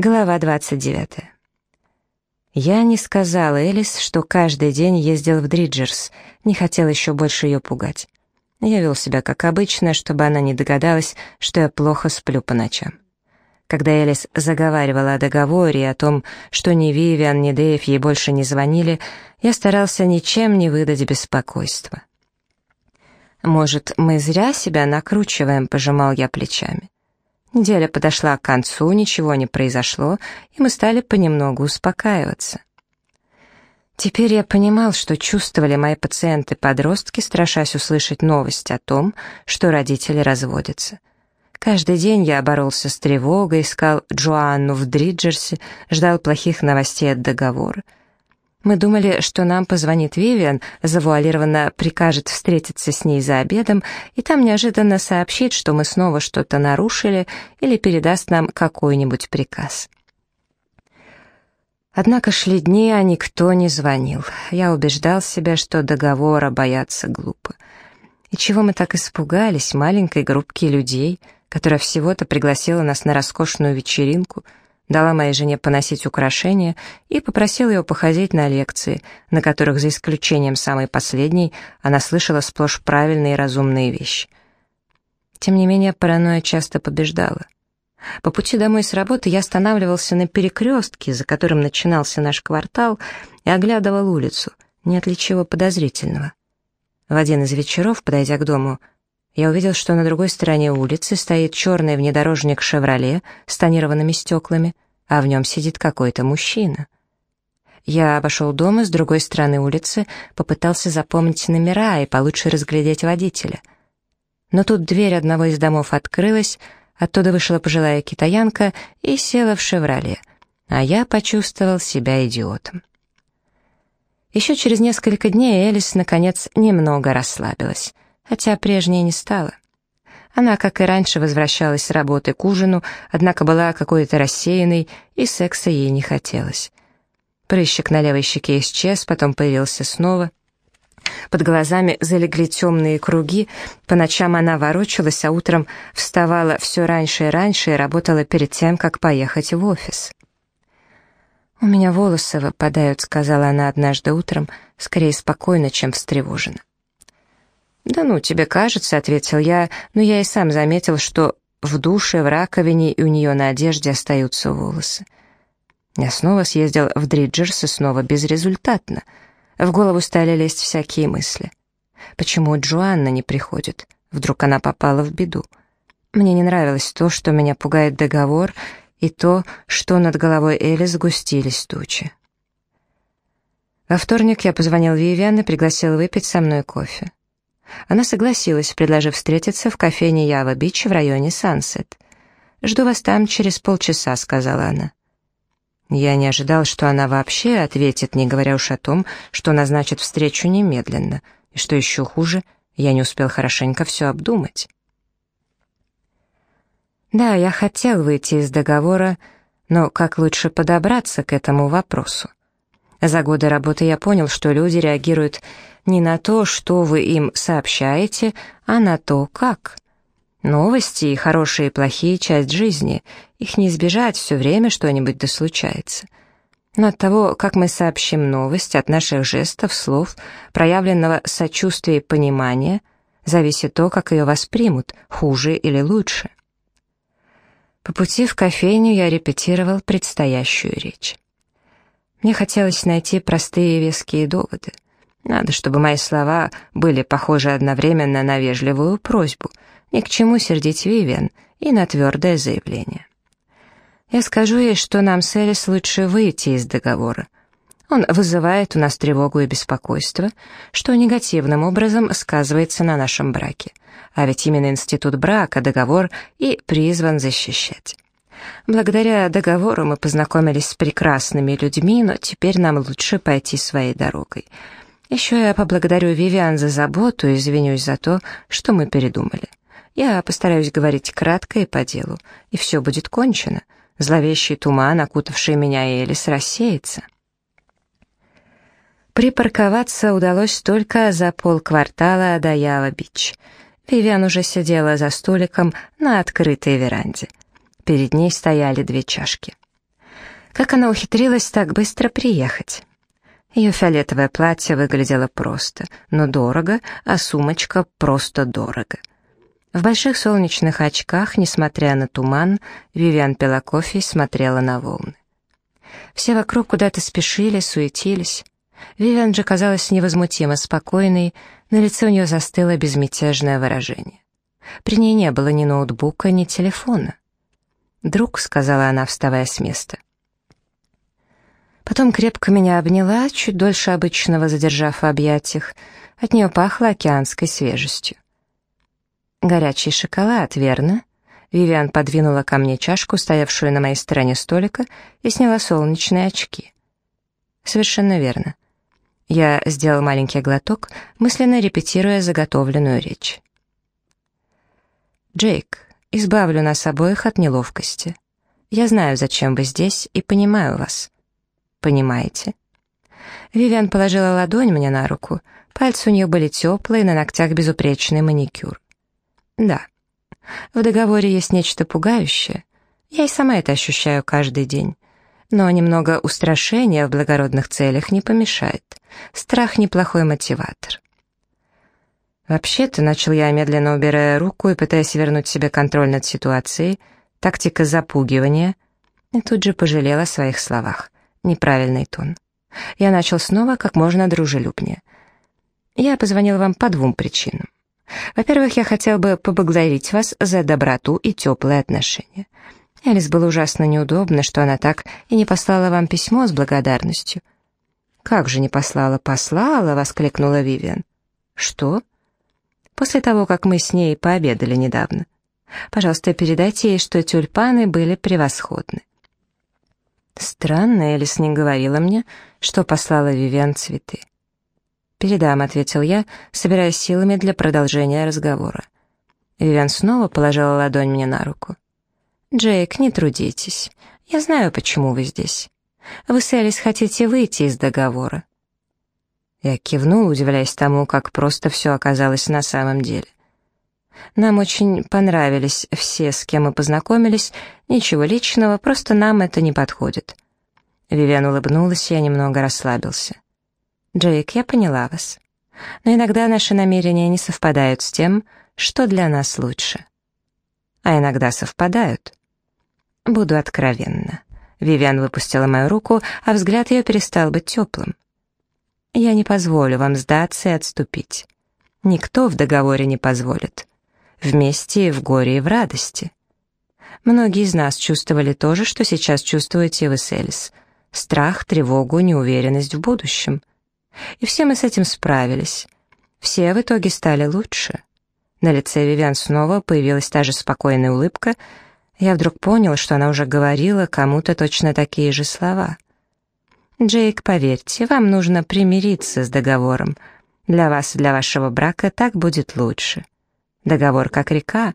Глава 29. Я не сказала Элис, что каждый день ездил в Дриджерс, не хотел еще больше ее пугать. Я вел себя как обычно, чтобы она не догадалась, что я плохо сплю по ночам. Когда Элис заговаривала о договоре и о том, что ни Вивиан, ни Дэйв ей больше не звонили, я старался ничем не выдать беспокойства. «Может, мы зря себя накручиваем?» — пожимал я плечами. Неделя подошла к концу, ничего не произошло, и мы стали понемногу успокаиваться. Теперь я понимал, что чувствовали мои пациенты-подростки, страшась услышать новость о том, что родители разводятся. Каждый день я боролся с тревогой, искал Джоанну в Дриджерсе, ждал плохих новостей от договора. Мы думали, что нам позвонит Вивиан, завуалированно прикажет встретиться с ней за обедом, и там неожиданно сообщит, что мы снова что-то нарушили или передаст нам какой-нибудь приказ. Однако шли дни, а никто не звонил. Я убеждал себя, что договора бояться глупо. И чего мы так испугались маленькой группки людей, которая всего-то пригласила нас на роскошную вечеринку — дала моей жене поносить украшения и попросила ее походить на лекции, на которых, за исключением самой последней, она слышала сплошь правильные и разумные вещи. Тем не менее, паранойя часто побеждала. По пути домой с работы я останавливался на перекрестке, за которым начинался наш квартал, и оглядывал улицу, нет ли чего подозрительного. В один из вечеров, подойдя к дому, я увидел, что на другой стороне улицы стоит черный внедорожник «Шевроле» с тонированными стеклами, а в нем сидит какой-то мужчина. Я обошел дом и с другой стороны улицы попытался запомнить номера и получше разглядеть водителя. Но тут дверь одного из домов открылась, оттуда вышла пожилая китаянка и села в «Шевроле», а я почувствовал себя идиотом. Еще через несколько дней Элис, наконец, немного расслабилась — хотя прежней не стала. Она, как и раньше, возвращалась с работы к ужину, однако была какой-то рассеянной, и секса ей не хотелось. Прыщик на левой щеке исчез, потом появился снова. Под глазами залегли темные круги, по ночам она ворочалась, а утром вставала все раньше и раньше и работала перед тем, как поехать в офис. «У меня волосы выпадают», — сказала она однажды утром, скорее спокойно, чем встревоженно. «Да ну, тебе кажется», — ответил я, но я и сам заметил, что в душе, в раковине и у нее на одежде остаются волосы. Я снова съездил в Дриджерс и снова безрезультатно. В голову стали лезть всякие мысли. Почему Джоанна не приходит? Вдруг она попала в беду? Мне не нравилось то, что меня пугает договор, и то, что над головой Элли сгустились тучи. Во вторник я позвонил Вивиан и пригласил выпить со мной кофе. Она согласилась, предложив встретиться в кофейне Ява-Бич в районе Сансет. «Жду вас там через полчаса», — сказала она. Я не ожидал, что она вообще ответит, не говоря уж о том, что назначит встречу немедленно, и что еще хуже, я не успел хорошенько все обдумать. Да, я хотел выйти из договора, но как лучше подобраться к этому вопросу? За годы работы я понял, что люди реагируют не на то, что вы им сообщаете, а на то, как. Новости, хорошие и плохие — часть жизни. Их не избежать, все время что-нибудь да случается. Но от того, как мы сообщим новость, от наших жестов, слов, проявленного сочувствия и понимания, зависит то, как ее воспримут, хуже или лучше. По пути в кофейню я репетировал предстоящую речь. Мне хотелось найти простые веские доводы. Надо, чтобы мои слова были похожи одновременно на вежливую просьбу, ни к чему сердить Вивиан и на твердое заявление. Я скажу ей, что нам с Элис лучше выйти из договора. Он вызывает у нас тревогу и беспокойство, что негативным образом сказывается на нашем браке. А ведь именно институт брака, договор и призван защищать. Благодаря договору мы познакомились с прекрасными людьми, но теперь нам лучше пойти своей дорогой. Еще я поблагодарю Вивиан за заботу и извинюсь за то, что мы передумали. Я постараюсь говорить кратко и по делу, и все будет кончено. Зловещий туман, окутавший меня и Элис, рассеется. Припарковаться удалось только за полквартала до Ява-Бич. Вивиан уже сидела за столиком на открытой веранде. Перед ней стояли две чашки. Как она ухитрилась так быстро приехать? Ее фиолетовое платье выглядело просто, но дорого, а сумочка просто дорого. В больших солнечных очках, несмотря на туман, Вивиан пила кофе и смотрела на волны. Все вокруг куда-то спешили, суетились. Вивиан же казалась невозмутимо спокойной, на лице у нее застыло безмятежное выражение. При ней не было ни ноутбука, ни телефона. «Друг», — сказала она, вставая с места. Потом крепко меня обняла, чуть дольше обычного задержав в объятиях. От нее пахло океанской свежестью. «Горячий шоколад, верно?» Вивиан подвинула ко мне чашку, стоявшую на моей стороне столика, и сняла солнечные очки. «Совершенно верно». Я сделал маленький глоток, мысленно репетируя заготовленную речь. «Джейк, избавлю нас обоих от неловкости. Я знаю, зачем вы здесь, и понимаю вас». «Понимаете?» Вивиан положила ладонь мне на руку, пальцы у нее были теплые, на ногтях безупречный маникюр. «Да, в договоре есть нечто пугающее. Я и сама это ощущаю каждый день. Но немного устрашения в благородных целях не помешает. Страх — неплохой мотиватор. Вообще-то, начал я, медленно убирая руку и пытаясь вернуть себе контроль над ситуацией, тактика запугивания, и тут же пожалела о своих словах. Неправильный тон. Я начал снова как можно дружелюбнее. Я позвонил вам по двум причинам. Во-первых, я хотел бы поблагодарить вас за доброту и теплые отношения. Элис было ужасно неудобно, что она так и не послала вам письмо с благодарностью. «Как же не послала?» «Послала!» — воскликнула Вивиан. «Что?» «После того, как мы с ней пообедали недавно. Пожалуйста, передайте ей, что тюльпаны были превосходны». Странно, Элис не говорила мне, что послала Вивиан цветы. «Передам», — ответил я, собирая силами для продолжения разговора. Вивиан снова положила ладонь мне на руку. «Джейк, не трудитесь. Я знаю, почему вы здесь. Вы с Элис хотите выйти из договора». Я кивнул, удивляясь тому, как просто все оказалось на самом деле. Нам очень понравились все, с кем мы познакомились, ничего личного, просто нам это не подходит. Вивиан улыбнулась, я немного расслабился. Джейк, я поняла вас. Но иногда наши намерения не совпадают с тем, что для нас лучше. А иногда совпадают. Буду откровенна. Вивиан выпустила мою руку, а взгляд ее перестал быть теплым. Я не позволю вам сдаться и отступить. Никто в договоре не позволит. Вместе в горе, и в радости. Многие из нас чувствовали то же, что сейчас чувствуете вы с Элис. Страх, тревогу, неуверенность в будущем. И все мы с этим справились. Все в итоге стали лучше. На лице Вивиан снова появилась та же спокойная улыбка. Я вдруг понял, что она уже говорила кому-то точно такие же слова. «Джейк, поверьте, вам нужно примириться с договором. Для вас и для вашего брака так будет лучше. Договор как река,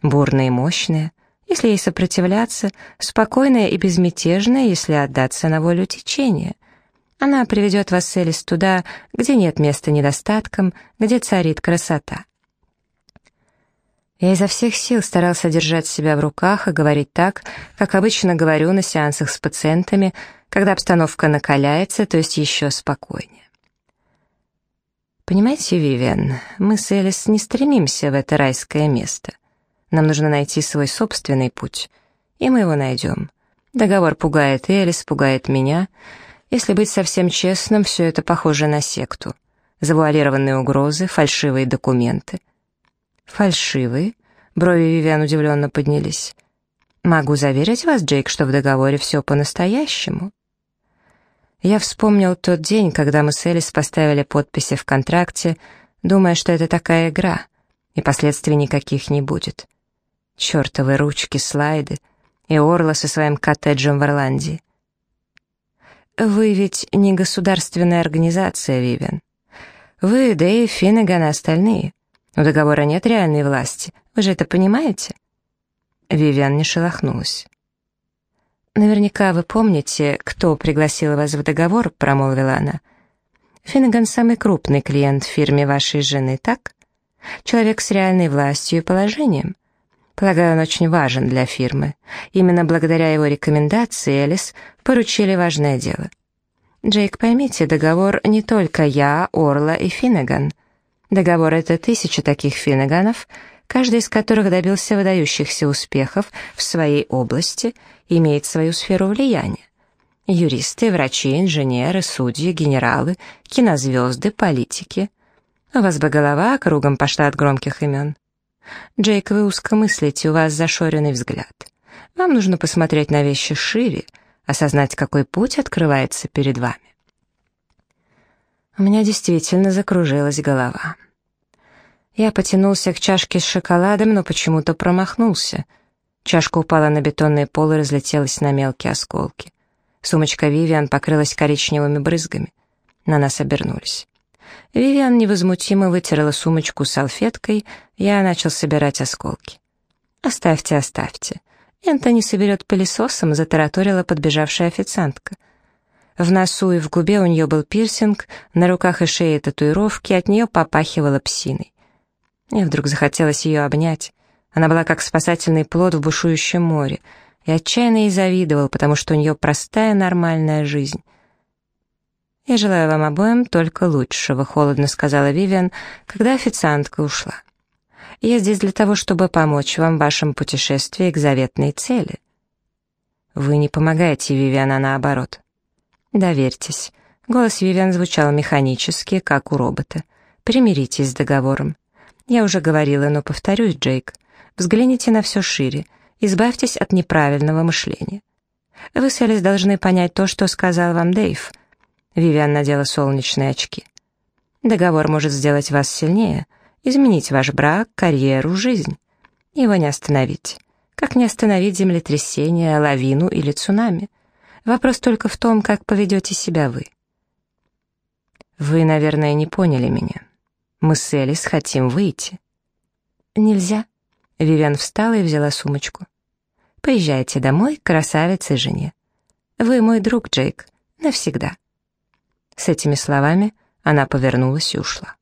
бурная и мощная. Если ей сопротивляться, спокойная и безмятежная, если отдаться на волю течения. Она приведет вас, Элис, туда, где нет места недостаткам, где царит красота. Я изо всех сил старался держать себя в руках и говорить так, как обычно говорю на сеансах с пациентами, когда обстановка накаляется, то есть еще спокойнее. Понимаете, Вивиан, мы с Элис не стремимся в это райское место. Нам нужно найти свой собственный путь, и мы его найдем. Договор пугает Элис, пугает меня — если быть совсем честным, все это похоже на секту. Завуалированные угрозы, фальшивые документы. Фальшивые? Брови Вивиан удивленно поднялись. Могу заверить вас, Джейк, что в договоре все по-настоящему. Я вспомнил тот день, когда мы с Элис поставили подписи в контракте, думая, что это такая игра, и последствий никаких не будет. Чертовы ручки, слайды и Орла со своим коттеджем в Ирландии. Вы ведь не государственная организация, Вивен. Вы, Дэйв, Финнеган и остальные. У договора нет реальной власти. Вы же это понимаете?» Вивиан не шелохнулась. «Наверняка вы помните, кто пригласил вас в договор», — промолвила она. «Финнеган — самый крупный клиент в фирме вашей жены, так? Человек с реальной властью и положением. Полагаю, он очень важен для фирмы. Именно благодаря его рекомендации Элис поручили важное дело. Джейк, поймите, договор не только я, Орла и Финнеган. Договор — это тысячи таких Финнеганов, каждый из которых добился выдающихся успехов в своей области имеет свою сферу влияния. Юристы, врачи, инженеры, судьи, генералы, кинозвезды, политики. У вас бы голова кругом пошла от громких имен. Джейк, вы узко мыслите, у вас зашоренный взгляд. Вам нужно посмотреть на вещи шире, осознать, какой путь открывается перед вами. У меня действительно закружилась голова. Я потянулся к чашке с шоколадом, но почему-то промахнулся. Чашка упала на бетонный пол и разлетелась на мелкие осколки. Сумочка Вивиан покрылась коричневыми брызгами. На нас обернулись. Вивиан невозмутимо вытерла сумочку салфеткой, я начал собирать осколки. «Оставьте, оставьте. Энтони соберет пылесосом», — затараторила подбежавшая официантка. В носу и в губе у нее был пирсинг, на руках и шее татуировки, от нее попахивало псиной. Мне вдруг захотелось ее обнять. Она была как спасательный плод в бушующем море, и отчаянно ей завидовал, потому что у нее простая нормальная жизнь. «Я желаю вам обоим только лучшего», — холодно сказала Вивиан, когда официантка ушла. «Я здесь для того, чтобы помочь вам в вашем путешествии к заветной цели». «Вы не помогаете, Вивиан, а наоборот». «Доверьтесь». Голос Вивиан звучал механически, как у робота. «Примиритесь с договором». «Я уже говорила, но повторюсь, Джейк. Взгляните на все шире. Избавьтесь от неправильного мышления. Вы с Элис должны понять то, что сказал вам Дэйв». Вивиан надела солнечные очки. «Договор может сделать вас сильнее, изменить ваш брак, карьеру, жизнь. Его не остановить. Как не остановить землетрясение, лавину или цунами? Вопрос только в том, как поведете себя вы. Вы, наверное, не поняли меня. Мы с Элис хотим выйти. Нельзя. Вивиан встала и взяла сумочку. Поезжайте домой к красавице жене. Вы мой друг, Джейк, навсегда. С этими словами она повернулась и ушла.